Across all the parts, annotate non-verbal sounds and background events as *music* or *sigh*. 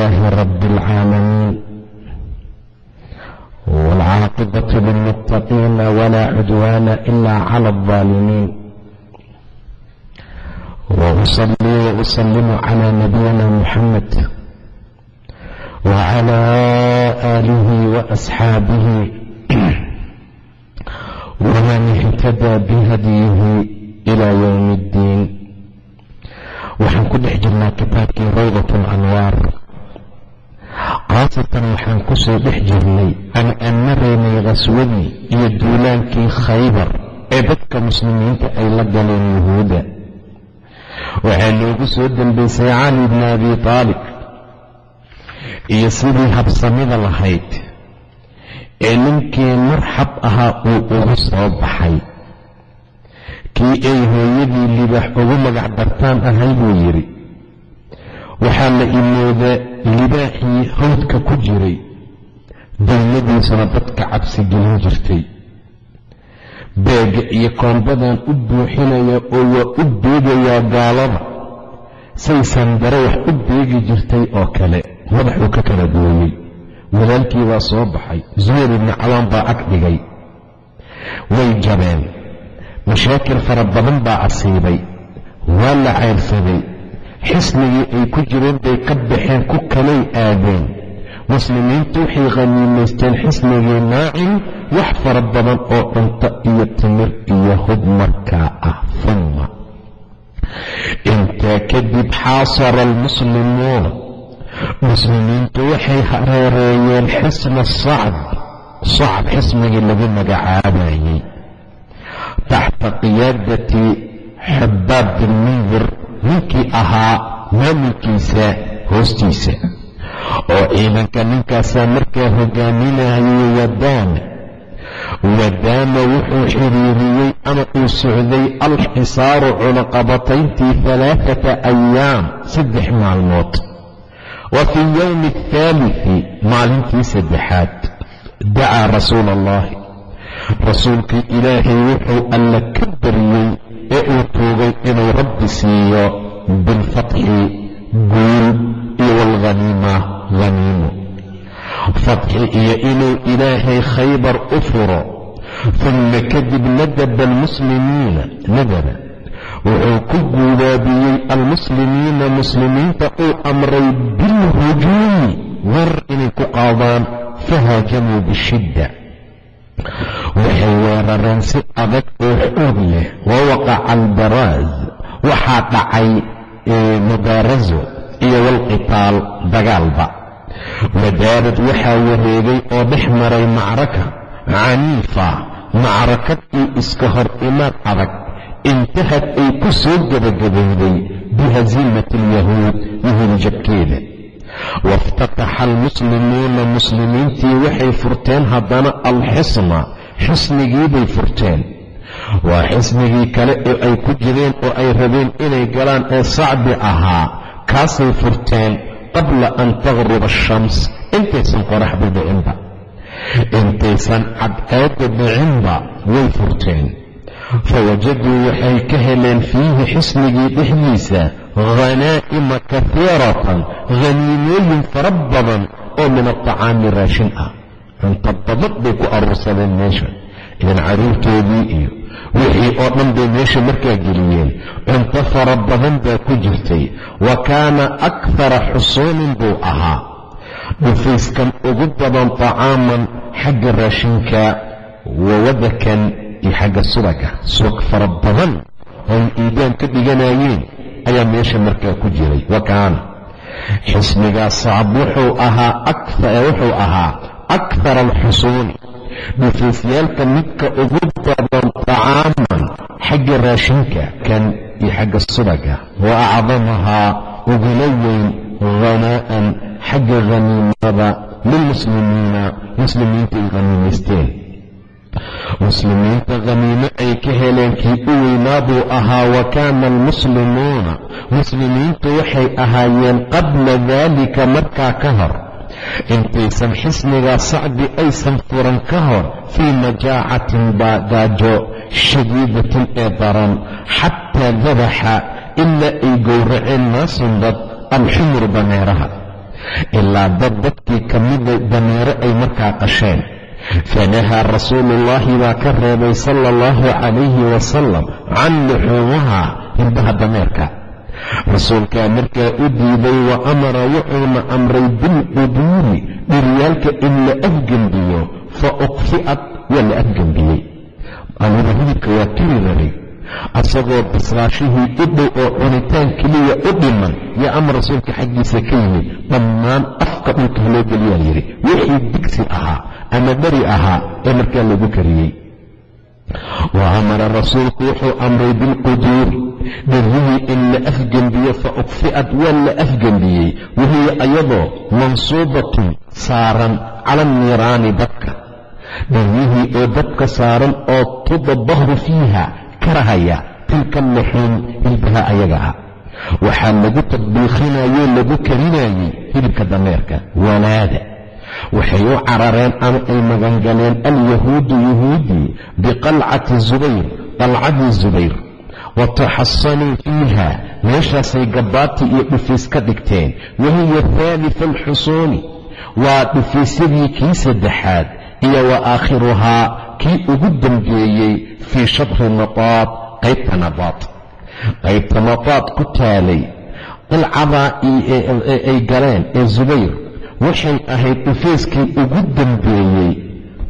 لله رب العالمين والعاقبة للمتقين ولا عدوان إلا على الظالمين وأصلي وأسلم على نبينا محمد وعلى آله وأصحابه ومن اهتدى بهديه إلى يوم الدين waxaan ku dhex jirnaa kitaabkii rawdat alanwaar khaasatan waxaan ku soo dhex jirnay ama aan maraynay khaswadii iyo duulaankii khaybar ee dadka muslimiinta ay la galeen yuhuudda. Waxaa loogu soo dambaysay cali bni abi taalib iyo sidii habsamida lahayd ee ninkii marxab ahaa uu ugu soo baxay. Kii ay hooyadii libaax ugu magac dartaan ahay buu yidhi waxaa la imoodaa libaaxii hawdka ku jiray. Dawladiisuna dadka cabsi gelin jirtay. Beega iyo koombadan u buuxinaya oo waa u beegayaa gaalada. Saysan dare wax u beegi jirtay oo kale madaxuu ka kala gooyey walaalkii baa soo baxay zuhayr ibni cawaan baa ag dhigay. Way jabeen. Mashaakil fara badan baa asiibay. Waa la cayrsaday xisnigii ay ku jireen bay ka baxeen ku kalay aadeen. Muslimiintu waxay khaniimaysteen xisnigii naacim wax fara badan oo cunto iyo timir iyo hub markaa ah. Humma intaa kadib xaasara almuslimuuna muslimiintu waxay hareereeyeen xisna sacd sacd xismigii lagu magacaabayey taxta qiyaadati xabaab bin mundir ninkii ahaa maamulkiisa hoostiisa. Oo ciidanka ninkaasaa markaa hogaaminayay wadaana wadaana wuxuu xiriiriyey ama uu socday alxisaaru cunaqabatayntii alaaata ayaam saddex maalmood. Wa fii yowmi athaaliti maalintii saddexaad dacaa rasuula allahi rasuulkii ilaahay wuxuu alla ka baryey ee uu tuugay inuu rabbi siiyo bilfatxi guul iyo walghaniima haniimo fatxi iyo inuu ilaahay khaybar u furo uma kadib nadaba almuslimiina nadaba wuxuu ku guubaabiyey almuslimiina muslimiinta uu amray bilhujuumi war inay ku qaadaan fahaajamuu bishidda waxay weerareen si adag oo xoog leh. Wa waqaca albaraaz waxaa dhacay mubaaraso iyo walqitaal dagaalba. Wadaarad waxaa wareegay oo dhex maray macraka caniifa macrakad iyo iska hor imaad adag. Intahad ay ku soo gebagabowday bihasiimati alyahuud yahuud jabkeeda waiftataxa almuslimuuna muslimiintii waxay furteen haddana alxisna xisnigiibay furteen waa xisnigii kale ee ay ku jireen oo ay rabeen inay galaan ee sacbi ahaa kaasay furteen qabla an taqruba ashams intaysan qoraxda dhicinba intaysan cadceedda dhicinba way furteen fawajaduu waxay ka heleen fiihi xisnigii dhexdiisa khanaa'ima kahiiratan khaniimooyin fara badan oo min altacaami raashin ah. Cunto badan bay ku aruursadeen meesha. Idan carruurtoodii iyo wixii oo dhan bay meesha markaa geliyeen. Cunto fara badan baa ku jirtay. Wa kaana akthara xusuunin buu ahaa. Dhufayskan ugu badan tacaaman xagga raashinka wa wadakan iyo xagga subaga. Subag fara badan ooy iidaan ka dhiganayeen ayaa meesha markaa ku jiray. Wa kaana. Xisnigaas sacab wuxuu ahaa akthar alxusuuni dhufaysyaalka midka ugu badan tacaaman xagga raashinka kan iyo xagga subaga. Wa acdamahaa ugula weyn hanaa'an xagga khaniimada lilmuslimiina muslimiinta ay khaniimaysteen muslimiinta khaniimo ay ka heleen kii u weynaa buu ahaa wa kaana almuslimuuna. Muslimiintu waxay ahaayeen qabla daalika markaa ka hor. Intaysan xisnigaa sacdi aysan furan ka hor fii majaacatin baagaajo shadiidatin ee daran xataa dabaxa ilaa ay gowraceen naasun dad alxumur dameeraha. Ilaa dad dadkii ka mida dameero ay markaa qasheen fanahaa rasuuluullaahi baa ka reebay sala allahu calayhi wasalam can luxuumaha hilbaha dameerka rasuulkaa markaa u diiday wa amara wuxuuna amray bilquduuri dhiryaalka in la afgembiyo fa ukfi'at waa la afgembiyey aniga hilibka waa rabay asagoo bislaashihii u dhow oo cunitaan keliya u dhiman yaa amar rasuulka xaggiisa ka yimid dhammaan afka dhulka haloo geliyaa yidhi wixii digsi ahaa ama dheri ahaa ee markaa lagu kariyey. Wa amara rasuulku wuxuu amray bilquduuri dherrihii in la afgembiyo fa ukfi'at waa la afgembiyey wahiya ayadoo mansuubatun saaran cala niiraani dadka dherrihii oo dadka saaran oo tudabahru fiiha karahaya tilka laxuum hilbaha ayaga ah. Waxaa lagu tadbiikhinayoo lagu karinayey hilibka dameerka walaada waxay u carareen ama ay magangaleen alyahuudu yahuudii biqalcati zubayr qalcadii zubayr. Wa taxasanuu fiiha meeshaasay gabbaati iyo dhufiis ka dhigteen. Wahiya haalifa alxusuuni waa dhufaysyadii kii saddexaad iyo wa aakhiruhaa kii ugu dambeeyey fii shatri nataad qaybta nataad qaybta nataad ku taalay qilcadaa ay galeen ee zubayr. Waxay ahayd dhufeeskii ugu dambeeyey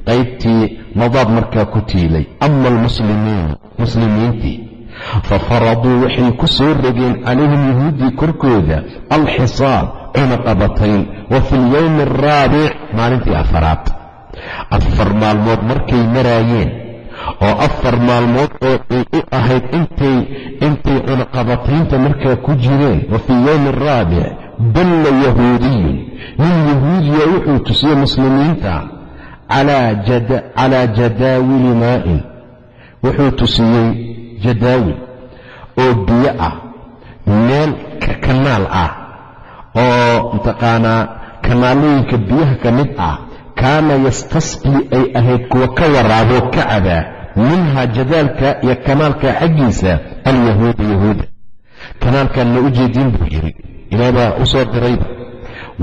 qaybtii nadaad markaa ku tiilay. Ama almuslimiin muslimiintii fafaraduu waxay ku soo rogeen calayhim yahuuddii korkooda alxisaab cunaqabatayn wa fi lyowmi alraabic maalintii afaraad afar maalmood markay maraayeen oo afar maalmood oo ay u ahayd intay intay cunaqabataynta markaa ku jireen. Wa fii yowmi alraabic dalla yahuudiyun nin yahuudiya wuxuu tusiyey muslimiinta calaa jadaawili maa'in. Wuxuu tusiyey jadaawil oo biyo ah meel kanaal ah oo mataqaanaa kanaalooyinka biyaha ka mid ah kaana yastasqii ay ahayd kuwa ka waraaboo ka cabaa minhaa jadaalka iyo kanaalka xaggiisa alyahuuda yahuuda. Kanaalkan ma u jeedin buu yidhi ilaah baa u soo dirayba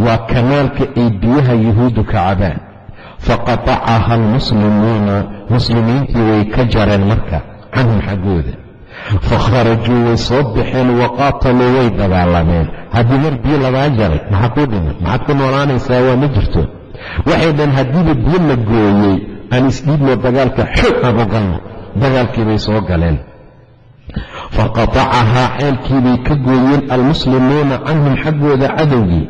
waa kanaalka ay biyaha yahuuddu ka cabaan. Faqatacaha almuslimuuna muslimiintii way ka jareen marka canhum xaggooda. Fakharajuu way soo baxeen wa qaataluu way dagaalameen. Haddii mar biyo lagaa jaray maxaa kuu dhiman? Maxaad ku noolaanaysaa? Waa ma jirto waxay dhaheen haddiiba biyo la gooyey aan isdhiibno dagaalka xoog aan u galno dagaalkii bay soo galeen. Faqatacahaa ceelkiibay ka gooyeen almuslimuuna canhum xaggooda cadowgii.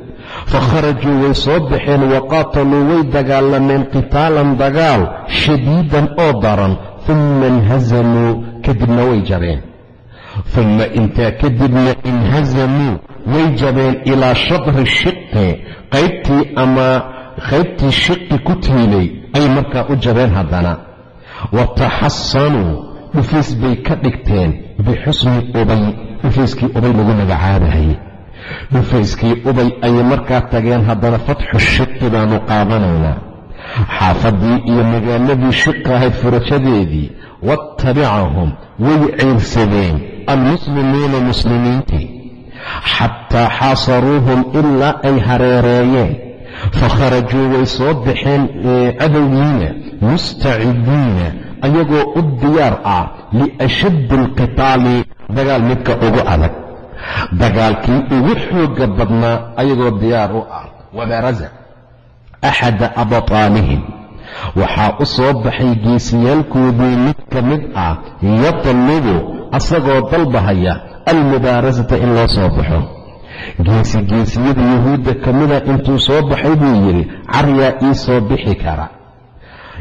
Fakharajuu way soo baxeen wa qaataluu way dagaalameen qitaalan dagaal shadiidan oo daran. Uma inhasamuu kadibna way jabeen. Uma intaa kadibna inhasamuu way jabeen ilaa shadri shiqi qaybtii ama qaybtii shiqi ku tiilay ay markaa u jabeen haddana. Wa taxasanuu dhufiis bay ka dhigteen bixusni ubay dhufayskii ubay lagu magacaabahay dhufayskii ubay ayay markaa tageen haddana fatxu shiqi baanu qaadanaynaa. Xaafadii iyo magaaladii shiqi ahayd furashadeedii waattabicahum way ceyrsadeen almuslimuuna muslimiintii. Xataa xaasaruuhum ilaa ay hareereeyeen fakharajuu way soo baxeen cadowgiina mustacidiina ayagoo u diyaar ah liashaddi alqitaali dagaal midka ugu adag. Dagaalkii ugu xooga badnaa ayagoo diyaar u ah wabaraza axada abtaalihim waxaa u soo baxay geesiyaalkoodii mid ka mid ah yatlubu asagoo dalbahaya almubaarasata in loo soo baxo geesi geesiyada yahuudda ka mida intuu soo baxay buu yidhi car yaa ii soo bixi kara.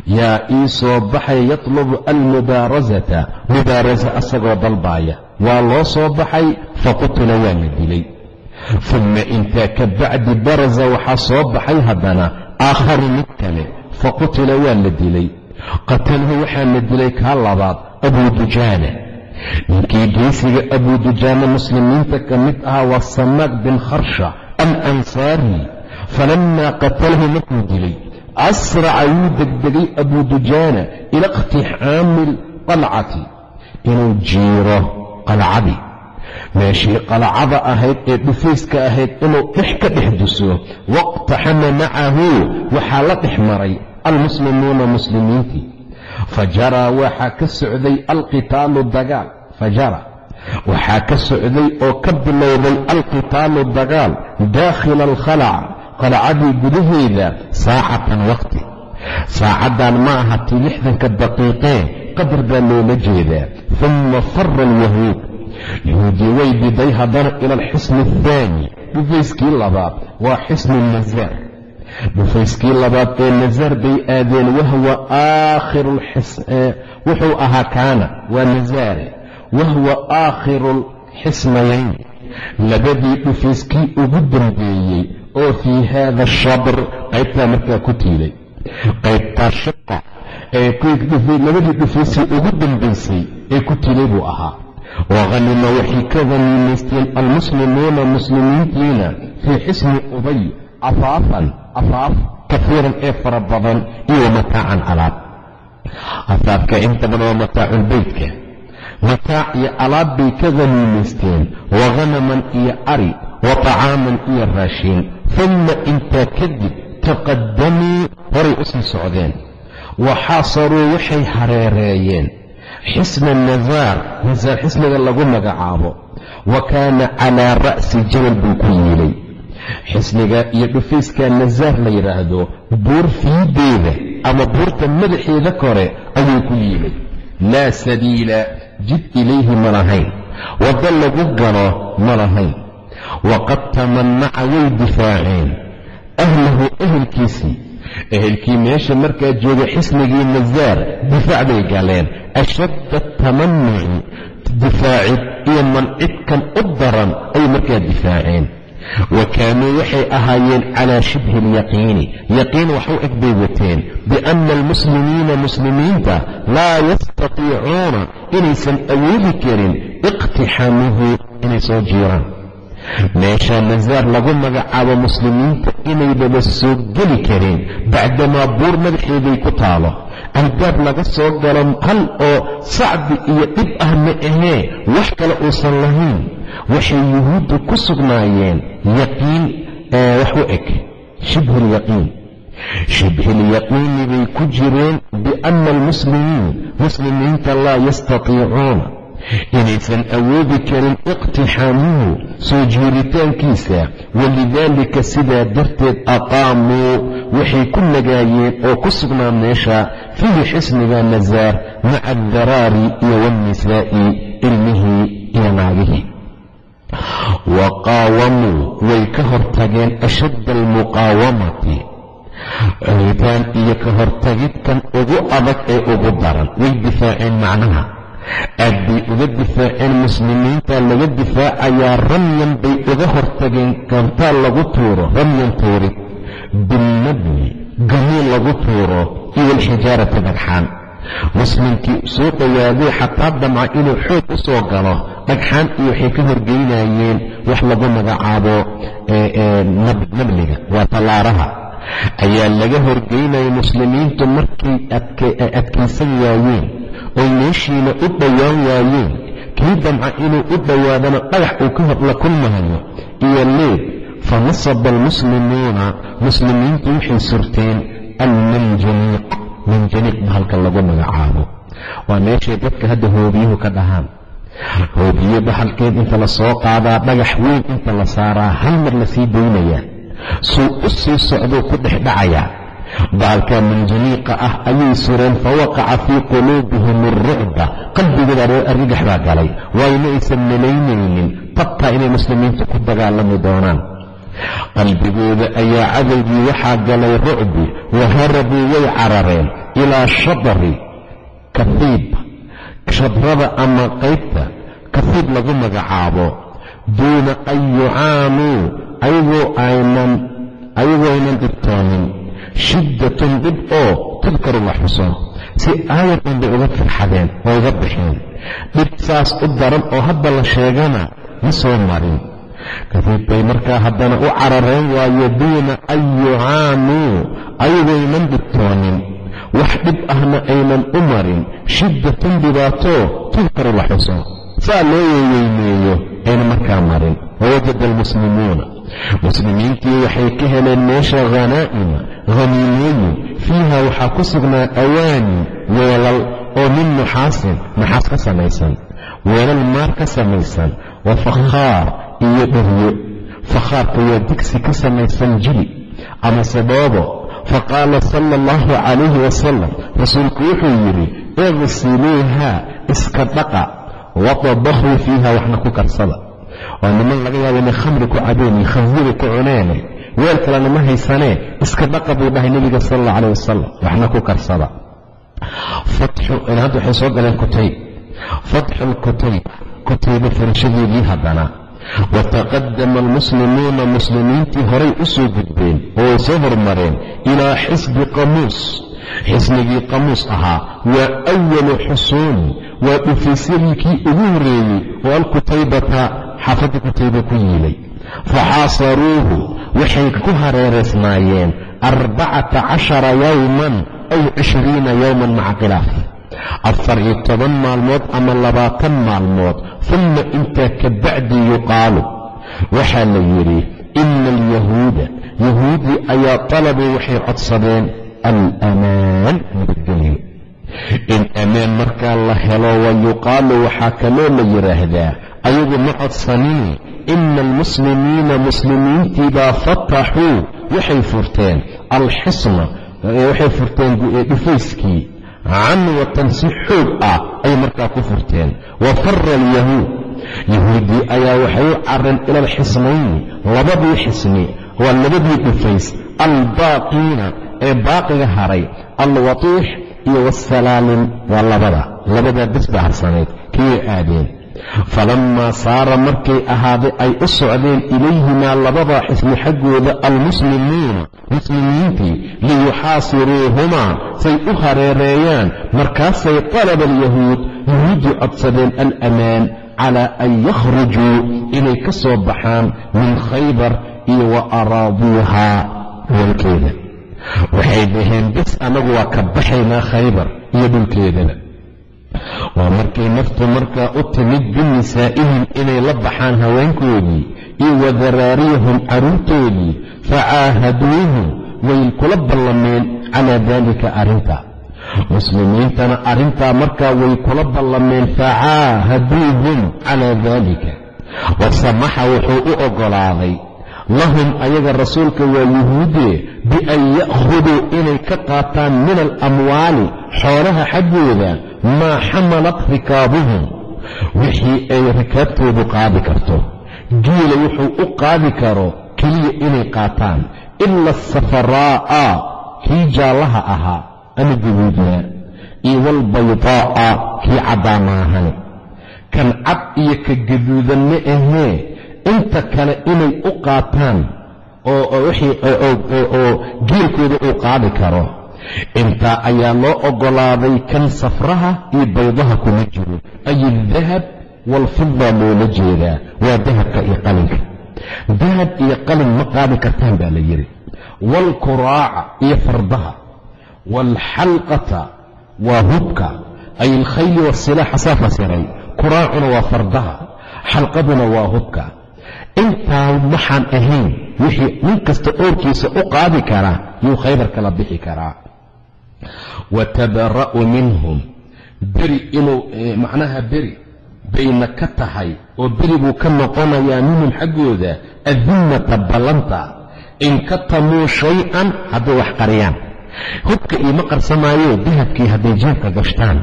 Yaa ii soo baxaya yatlubu almubaarasata. Mubaarasa asagoo dalbaaya. Waa loo soo baxay? Faqutila waa la dilay. Uma intaa ka bacdi barasa waxaa soo baxay haddana aakharu mid kale. Faqutila waa la dilay. Qatalahu waxaa la dilay kaa labaad abuu dujaana ninkii geesiga abuu dujaana muslimiinta ka mid ahaa waa samaak bin kharsha alansaari. Falamaa qatalahu markuu dilay asraca wuu degdegay abuu dujaana ila iqtixaami qalcati inuu jiiro qalcadii meeshii qalcada ahayd ee dhufayska ahayd inuu dhex ka dhex duso waqtaxama macahu waxaa la dhex maray almuslimuuna muslimiintii fajaraa waxaa ka socday alqitaalu dagaal. Fajara waxaa ka socday oo ka bilowday alqitaalu dagaal daakhila alkhalac qalcadii gudaheeda saacatan waqti. Saacaddan ma aha tii lixdanka daqiiqee qadar baa loola jeedaa. Uma fara alyahuud yahuudii way diday haddana ila alxisni athaani dhufayskii labaad waa xisnu nasaar dhufayskii labaad ee nasaar bay aadeen wahwa aakhiru wuxuu ahaa kaana waa nasaare wahwa aakhiru alxisnayayn labadii dhufayskii ugu dambeeyey oo fii haada ashabr qaybtaa markaa ku tiilay. Qaybtaa shiqa ee labadii dhufaysay ugu dambaysay ee ku tiilay buu ahaa. Wahanima waxay ka haniimaysteen almuslimuuna muslimiintiina fii xisni ubay afaafan afaaf kafiiran ee fara badan iyo mataacan alaab. Afaafka inta badan waa mataaculbeytka mataac iyo alaab bay ka haniimaysteen wahanaman iyo ari wa طacaaman iyo raashiin. Uma intaa kadib taqadamuu horay u sii socdeen. Wa xaasaruu waxay hareereeyeen. Xisna nasaar nasaar xisniga lagu magacaabo. Wa kaana calaa ra'si jabal buu ku yiilay xisniga iyo dhufayska nasaar la yidhaahdo buur fiideeda ama buurta madaxeeda kore ayuu ku yiilay laa sabiila jid ilayhi ma lahayn. Waddo lagu galo ma lahayn. Waqad tamanaca way difaaceen. Ahlahu ehelkiisii. Ehelkii meesha markaa jooga xisnigii nasaar difaac bay galeen. Ashadda tamanuci difaacid iyo mancidkan u daran ay markaa difaaceen wa kaanuu waxay ahaayeen calaa shibhi alyaqiini yaqiin wax u eg bay wateen bianna almuslimiina muslimiinta laa yastatiicuuna inaysan awoodi karin iqtixaamuhu inay soo jiiraan meeshaa nasaar lagu magacaabo muslimiinta inaydaba soo geli karin bacdamaa buur madaxeeday ku taalo albaab laga soo galo hal oo sacbi iyo dhib ah ma ahee wax kale uusan lahayn waxay yuhuuddu ku sugnaayeen yaqiin wax u eg shibhulyaqiin shibhilyaqiini bay ku jireen bianna almuslimiin muslimiinta laa yastatiicuuna. Inaysan awoodi karin iqtixaamuhu soo jiiritaankiisa walidaalika sidaa darteed aqaamuu waxay ku nagaayeen oo ku sugnaa meesha fiihi xisniga nasaar maca addaraari iyo waannisaa'i ilmihii iyo naagihii wa qaawamuu way ka hortageen ashadda almuqaawamati celitaan iyo ka hortagidkan ugu adag ee ugu daran. way difaaceen macnaha. Aad bay uga difaaceen muslimiinta laga difaacayaa ramyan bay uga hortageen gantaal lagu tuuro. Ramyan tuurid bilnabni gamiin lagu tuuro iyo alxijaarati dhagxaan muslimkii soo dhowaaday xataa damca inuu xoog u soo galo dhagxaan iyo waxay ka horgeynayeen wax lagu magacaabo nabliga waa tallaaraha. Ayaa laga horgeynaya muslimiintu markay adkaysan waayeen oy meeshiina u dhowaan waayeen kii damca inuu u dhowaadana dhagax uu ka hor la kulmahayo iyo leed fa nasaba almuslimuuna muslimiintu waxay surteen almanjaniiq. Manjaniiq ba halka lagu magacaabo. Waa meeshay dadka hadda hoobiyuhu ka dhahaan hoobiye bahalkeed inta la soo qaadaa dhagax weyn inta la saaraa hal mar la sii daynayaa suu u sii socduu ku dhex dhacayaa baalka manjaniiqa ah ayay sureen fawaqaca fii quluubihim alrucba qalbigooda argagax baa galay. Waayna aysan malaynaynin. Tabtaa inay muslimiintu ku dagaalami doonaan. Qalbigooda ayaa cadowgii waxaa galay rucbi wa harabuu way carareen. Ilaa shadri kafiib shadrada ama qaybta kafiib lagu magacaabo duuna an yucaanuu ayagoo aynan ayagoo aynan dhibtoonin shiddatun dhib oo tudkaru la xuso si aayar un bay uga farxadeen oo uga baxeen dhib saas u daran oo hadda la sheegana ma soo marin. Kadib bay markaa haddana u carareen waayo duuna an yucaanuu ayagooynan dhibtoonin wax dhib ahna aynan u marin shiddatun dhibaato tudkaru la xuso. Saa loo yeeyeymeeyo ayna markaa marin. Wawajada almuslimuuna. Muslimiintii waxay ka heleen meesha khanaa'ima haniimooyin fiiha waxaa ku sugnaa awaani weelal oo min nuxaasin naxaas ka samaysan. Weelal maar ka samaysan wa fakhaar iyo dheryo fakhaarka waa digsi ka samaysan jili amase dhoobo faqaala sala allahu calayhi wasalam rasuulku wuxuu yidhi iqsiluuha iska dhaqa watadahuu fiiha waxna ku karsada. Waa niman laga yaaba inay khamri ku cabeen iyo khansiiri ku cuneene weel kalena ma haysanee iska dhaqa buu dhahay nebiga sala allah calayh wasalam waxna ku karsada. Hadda waxay soo galeen kutayb. Fatxu lkutayb kutayba furashadeedii haddana wataqadama almuslimuuna muslimiintii horay u soo gudbeen oo way soo hormareen ilaa xisbi qamuus. Xisnigii qamuus ahaa waa awalu xusuuni waa dhufaysyadii kii ugu horreeyey oo alkutaybata xaafadda kutayba ku yiilay. Faxaasaruuhu waxay ku hareeraysnaayeen arbacata cashara yowman aw cishriina yowman maca khilaaf afar iyo toban maalmood ama labaatan maalmood uma intaa ka bacdi yuqaalu. Waxaa la yidhi ina alyahuuda yahuudii ayaa talabuu waxay codsadeen alamaan nabadgelyo. In amaan markaa la helo wa yuqaalu waxaa kaloo la yidhaahdaa ayagu ma codsanini ina almuslimiina muslimiintiibaa fataxuu. Waxay furteen alxisna waxay furteen dhufayskii canwatan si xoog ah ay markaa ku furteen wa fara alyahuud yahuuddii ayaa waxay u careen ila alxisnayni labadii xisni waa labadii dhufays albaaqiina ee baaqiga haray alwatiix iyo wasalaalin waa labada labadaa bes baa harsanayd kiyay aadeen falammaa saara markay ahaaday ay u socdeen ilayhimaa labadaa xisni xaggooda almuslimuuna muslimiintii liyuxaasiruuhumaa say u hareereeyaan markaasay talaba alyahuud yahuuddii codsadeen alamaan calaa an yakhrujuu inay ka soo baxaan min khaybar iyo wa araaduuhaa walkeeda waxay dhaheen bes annagu waa ka baxaynaa khaybar iyo dhulkeedaba waa markay naftu markaa u timid binisaa'ihim inay la baxaan haweenkoodii iyo wadaraariyahum carruurtoodii facaahaduuhum way kula ballameen calaa daalika arrinta. Muslimiintana arrintaa markaa way kula ballameen facaahaduuhum calaa daalika. Wasamaxa wuxuu u oggolaaday lahum ayaga rasuulka waa yuhuudee bian ya'khuduu inay ka qaataan min alamwaali xoolaha xaggooda maa xamalat rikaabuhum wixii ay rikaabtoodu qaadi karto geela wuxuu u qaadi karo keliya inay qaataan ila asafaraa'a kii jaallaha ahaa ama guduudnaa iyo walbaydaa'a kii caddaan maahane kan cad iyo ka gaduudan ma ahee inta kale inay u qaataan oo geelkooda uu qaadi karo intaa ayaa loo oggolaaday kan safraha iyo baydaha kuma jiro. Ay aldahab waalfida loola jeedaa. Waa dahabka iyo qalinka. Dahab iyo qalin ma qaadi kartaan baa la yidhi. Waalkuraaca iyo fardaha. Waalxalqata waa hubka. Ay alkhayli waasilaaxa saa fasiray kuraacuna waa fardaha. Xalqaduna waa hubka. Intaa waxaan ahayn wixii nin kasta oorkiisa u qaadi karaa yuu khaybar kala bixi karaa wa tabara'u minhum. Beri inuu macnaha beri bayna ka tahay oo beri buu ka noqonayaa minhum xaggooda adimmata ballanta. In katamuu shay-an hadday wax qariyaan. Hubka iima qarsamaayo dahabkii hadday jeebka gashtaan.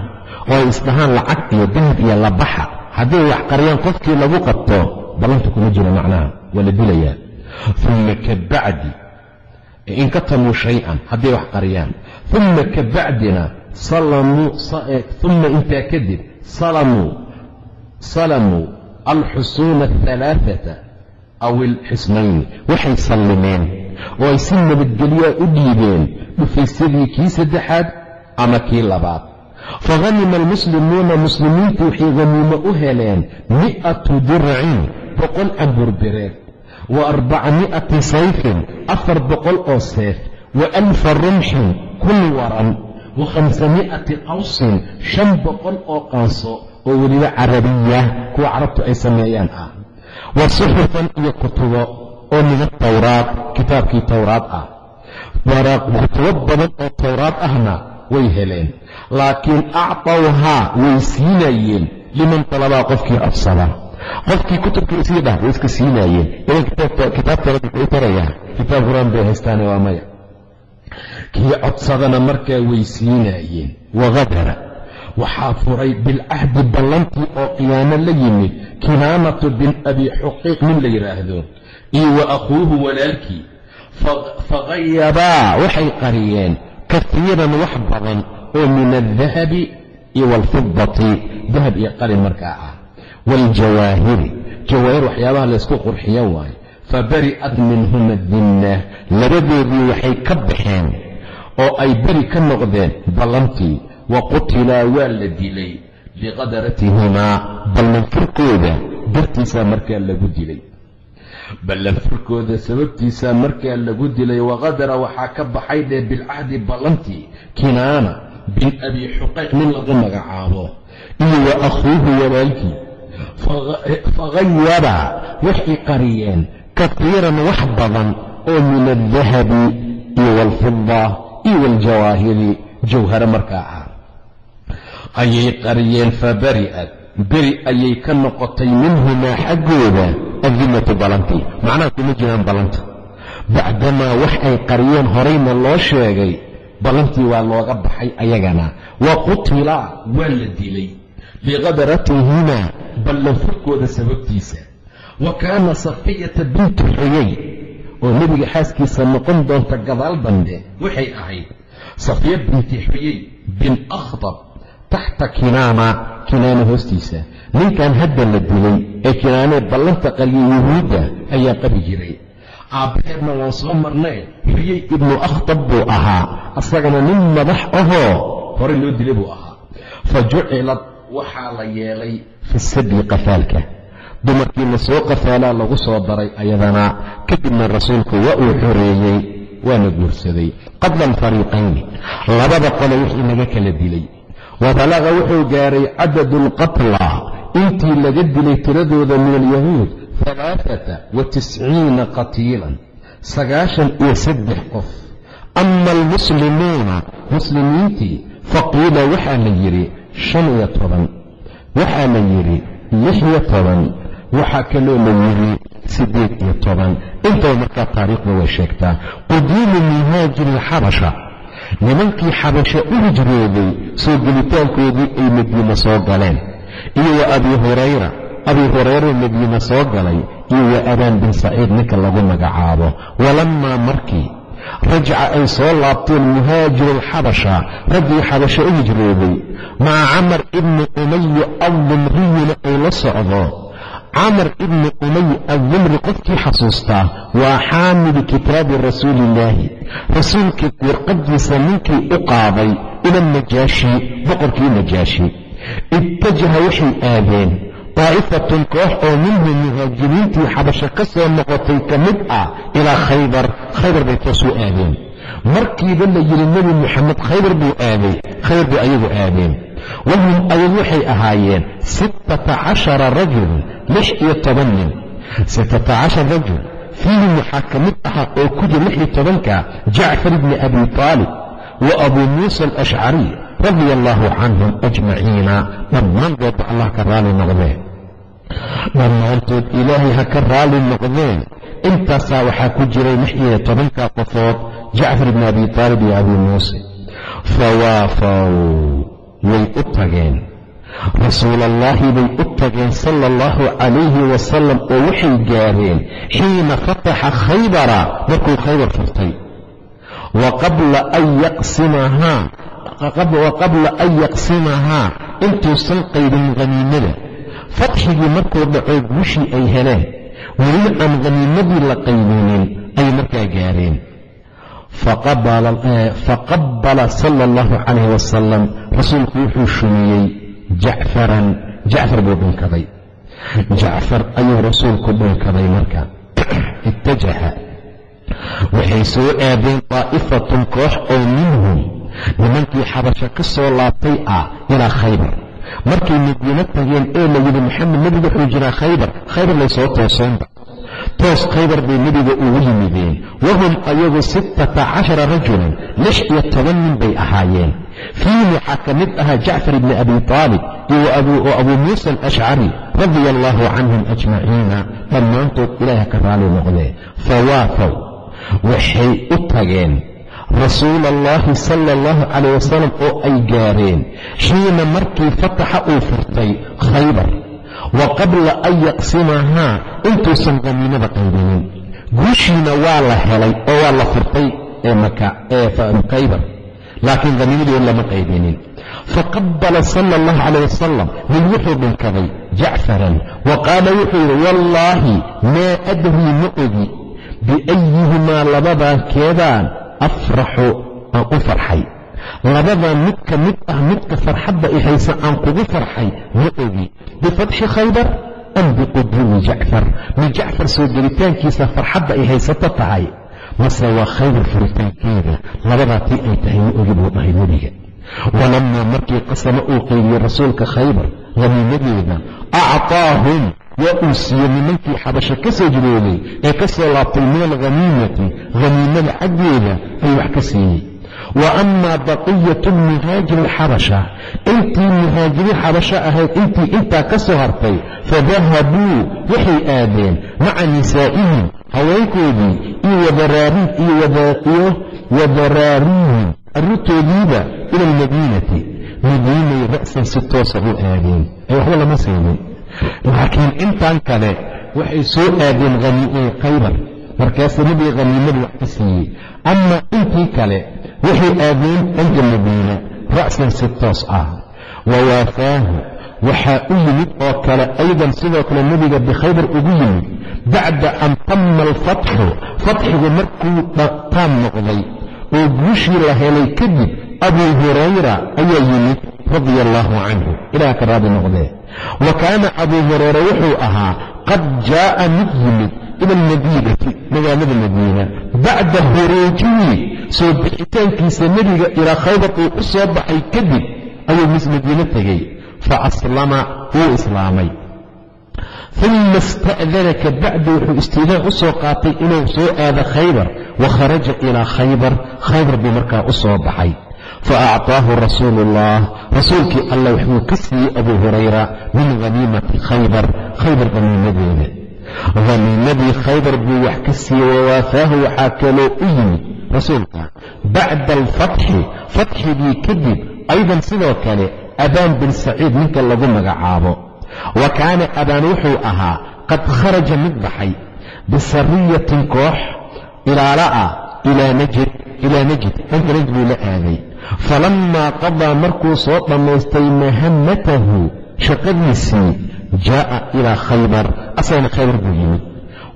Oo ay isdhahaan lacag iyo dahab iyo labaxa hadday wax qariyaan qofkii lagu qabto ballanta kuma jiro macnaha waa la dilayaa. Uma ka bacdi in katamuu shay-an hadday wax qariyaan uma ka bacdina uma intaa kadib salamuu alxusuuna ahalaaata aw ilxisnayni waxay sallimeen oo ay si nabadgelyaa u dhiibeen dhufaysadii kii saddexaad ama kii labaad fahanima almuslimuuna muslimiintu waxay haniimo u heleen mi'atu dircin boqol camburbireed wa arbacami'ati sayfin afar boqol oo seef wa alfa rumxin kun waran wa khamsami'ati qawsin shan boqol oo qaanso oo weliba carabiya kuwa carabtu ay sameeyaan ah. Wa suxufan iyo kutubo oo min atawraad kitaabkii towraad ah. Kutubo badan oo towraad ahna way heleen laakiin actawhaa way siinayeen liman talabaa qofkii codsada qofkii kutubkii isii dhah way iska siinaayeen idan kitaabtooda muxuu tarayaa kitaab qur'aan bay haystaane waa maya. Kii codsadana markaa way siinaayeen. Wagadara waxaa furay bilcahdi ballantii oo qiyaamo la yimid kinaanatu bin abi xuqiiq nin la yidhaahdo iyo wa akhuuhu walaalkii. Faghayabaa waxay qariyeen kafiiran wax badan oo min aldahabi iyo waalfidati dahab iyo qalin markaa ah waaljawaahiri jawaahir waxyaabaha laysku qurxiyo waaye fabari'at minhuma dinna labadoodii waxay ka baxeen oo ay beri ka noqdeen ballantii wa qutilaa waa la dilay biqadaratihimaa ballanfurkooda dartiisaa markaa lagu dilay ballanfurkooda sababtiisaa markaa lagu dilay waqadara waxaa ka baxay dhee bilcahdi ballantii kinaana bin abi xuqayq nin lagu magacaabo iyo wa akhuuhu walaalkii faghayaba waxay qariyeen kafiiran wax badan oo min aldahabi iyo waalfida iyo waaljawaahiri jawhare markaa ah ayay qariyeen fabari'at beri ayay ka noqotay minhumaa xaggooda adimatu ballantii macnaha kuma jiraan ballanta bacdamaa wax ay qariyeen horayna loo sheegay ballantii waa looga baxay ayagana. Wa qutilaa waa la dilay biqadaratihimaa ballanfurkooda sababtiisa. Wa kaana safiyata bintu xuyay oo nebiga xaaskiisa noqon doonta gadaal dambe waxay ahayd safiya binti xuyay bin akhdab taxta kinaana kinaana hoostiisa. Ninkan hadda la dilay ee kinaanee ballanta qaliya yuhuudda ayaa qabi jiray. Aabbaheedna waan soo marnay xuyay ibnu akhtab buu ahaa. Asagana nin madax ahoo horey loo dilay buu ahaa. Fa jucilat waxaa la yeelay fi sadyi qafaalka. Dumarkii la soo qafaalaa lagu soo daray ayadana kadibna rasuulku waa uu xoreeyey waana guursaday qabla alfariiqayni labada qole wixii laga kala dilay. Wa balaqa wuxuu gaaray cadadu alqatla intii laga dilay tiradooda min alyahuud alaaata wa tisciina qatiilan sagaashan iyo saddex qof. Ama almuslimuuna muslimiintii faqiila waxaa la yidhi shan iyo toban. Waxaa la yidhi lix iyo toban. Waxaa kaloo la yidhi siddeed iyo toban. Intaba markaa taariikhda way sheegtaa. Quduumu muhaajiri alxabasha nimankii xabasha u hijrooday soo gelitaankoodii ay madiine soo galeen. Iyo wa abii hurayra. Abii hurayra madiine soo galay iyo wa abaan bin saciid ninka lagu magacaabo. Walammaa markii rajaca ay soo laabteen muhaajiru alxabasha raggii xabasha u hijrooday maca camar ibni umayi addumriyina ay la socdo. Camar ibni umay addumri qofkii xasuustaa waa xaamilu kitaabi rasuuliillaahi rasuulka warqadiisa ninkii u qaaday ila najaashi boqorkii najaashi. Ittajaha waxay aadeen daa'ifatun koox oo minhu muhaajiriintii xabasho ka soo noqotay ka mid ah ilaa khaybar khaybar bay toosuu aadeen markiiba la yidhi nebi moxamed khaybar buu aaday khaybar bay ayagu aadeen wahum ayag waxay ahaayeen sittata cashara rajul lix iyo toban nin sittata cashar rajul fiihim waxaa ka mid ahaa oo ku jir lix iyo tobanka jacfar ibni abi taalib wa abuu muusa alashcariy radia allaahu canhum ajmaciina dhammaantoodba allah ka raali noqdeen dhammaantood ilaahay ha ka raali noqdeen. Intaasaa waxaa ku jiray lix iyo tobanka qofood jacfar ibni abi taalib iyo abuu muuse. Fawaafaw way u tageen. Rasuulallaahi bay u tageen sala allahu calayhi wasalam oo waxay gaareen xiina fataxa khaybara markuu khaybar furtay. Wa qabla an yaqsimahaa intuusan qaybin haniimada fatxigii markuu dhaco guushii ay heleen weli aan khaniimadii la qaybinin ay markaa gaareen. Faqabala sala allahu calayh wasalam rasuulku wuxuu shumiyey jacfaran jacfar buu dhunkaday. Jacfar ayuu rasuulku dhunkaday marka. *clears throat* Ittajaha. Waxay soo aadeen daa'ifatun koox oo minhum. Nimankii xabasho ka soo laabtay ah ilaa khaybar markay madiino tageen ee la yidhi maxamed nebigu wuxuu jiraa khaybar. Khaybar lay soo tooseenba toos khaybar bay nebiga ugu yimideen. Wahum ayagu sittata cashara rajulan lix iyo toban nin bay ahaayeen. Fiihi waxaa ka mid ahaa jacfar ibni abi taalib oo abuu muusa alashcari radia allaahu canhum ajmaciina. Dhammaantood ilaaha ka raali noqdee fawaafaw waxay u tageen rasuula allahi sala allahu calayh wasalam oo ay gaareen. Xiina markii fataxa uu furtay khaybar wa qabla an yaqsimahaa intuusan qamiinada qaybinin. Guushiina waa la helay oo waa la furtay ee maka ee khaybar laakiin qamiinadii lama qaybinin. Faqabala sala allahu calayh wasalam nin wuxuu dhunkaday jacfaran wa qaala wuxuu yidhi wallaahi maa adrii ma ogi biayihimaa labadaa keedaan afraxu aan u farxay. Labadan mid ka mid ah midka farxadda i haysa aan kugu farxay ma ogi bifatxi khaybar am biquduumi jacfar. Min jacfar soo gelitaankiisa farxadda ay haysato tahay. Mase waa khaybar furitaankeeda. Labadaa tii ay tahay ma ogi buu dhahay nebiga. Walamaa markii qasama uu qaybiyey rasuulka khaybar haniimadeeda acطaahum waa uu siiyey nimankii xabasho ka soo jirooday ee ka soo laabtay min alghaniimati haniimada xaggeeda ayuu wax ka siiyey. Wa amaa baqiyatu muhaajiri alxabasha. Intii muhaajiriin xabasho ahayd intii intaa ka soo hartay fadahabuu waxay aadeen maca nisaa'ihim haweenkoodii iyo wadaraarihim arrintoodiiba ila almadiinati. Madiinay ra'san si toosa u aadeen. Ee waxba lama siinin laakiin intan kale waxay soo aadeen khaybar. Markaasuu nebiga khaniimadu wax ka siiyey. Ama intii kale waxay aadeen dhanka madiina ra'san si toos ah. Wa waafaahu waxaa u yimid oo kale aydan sidoo kale nebiga bikhaybar ugu yimid bacda an tamma alfatxu. Fatxigu markuu taam noqday oo guushii la helay kadib abuu hurayra ayaa yimid radia allaahu canhu ilaah ka raadi noqdee wa kaana abuu hurayra wuxuu ahaa qad jaa'a mid yimid ila almadiinati magaalada madiina bacda huruujihi soo bixitaankiisa nebiga ilaa khaybar uu u soo baxay kadib ayuu mis madiino tegey fa aslama wuu islaamay. Uma ista'dana ka bacdi wuxuu istiidaan u soo qaatay inuu soo aado khaybar wa kharaja ilaa khaybar khaybar buu markaa u soo baxay fa acطaahu rasuulu ullah rasuulkii allah wuxuu ka siiyey abuu hurayra min haniimati khaybar khaybar haniimadeeda haniimadii khaybar buu wax ka siiyey wawaafaahu waxaa kaloo u yimid rasuulka bacda alfatxi fatxigii kadib aydan sidoo kale abaan bin saciid ninka lagu magacaabo wa kaana abaan wuxuu ahaa qad kharaja mid baxay bisariyatin koox ilaala ah ilaa najid ilaa najid dhanka najid buu la aaday falammaa qadaa markuu soo dhammaystay mahamatahu shaqadiisii jaa'a ilaa khaybar. Asagana khaybar buu yimid.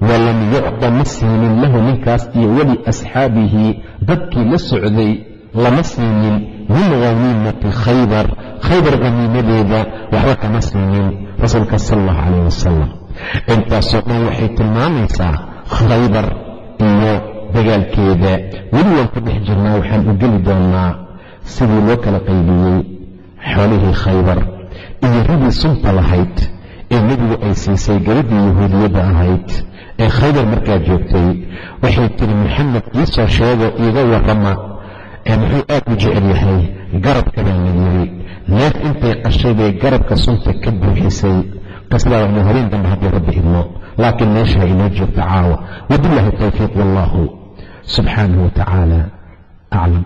Walam yucda ma siinin lahu ninkaas iyo weli asxaabihi dadkii la socday lama siinin min haniimati khaybar. Khaybar haniimadeeda waxba kama siinin rasuulka sal allahu calayh wasalam intaasoo dhan waxay tilmaamaysaa khaybar iyo dagaalkeeda. Weli waan ku dhex jirnaa waxaan u geli doonnaa sidii loo kala qaybiyey xoolihii khaybar. Iyo ridii sunta lahayd ee nebigu ay siisay gabadhii yahuudiyadda ahayd. Ee khaybar markaa joogtay waxay tiri maxamed iisoo sheego iiga warrama. Ee muxuu aad u jecel yahay garabka baa la yiri neef intay qashay bay garabka sunta ka buuxisay. Qisdaa waynu habeen dambe haddii rabbi idmo laakiin meesha inoo joogta caawa. Wabillahi towfiiq wallahu subxaanahu wa tacaala aclam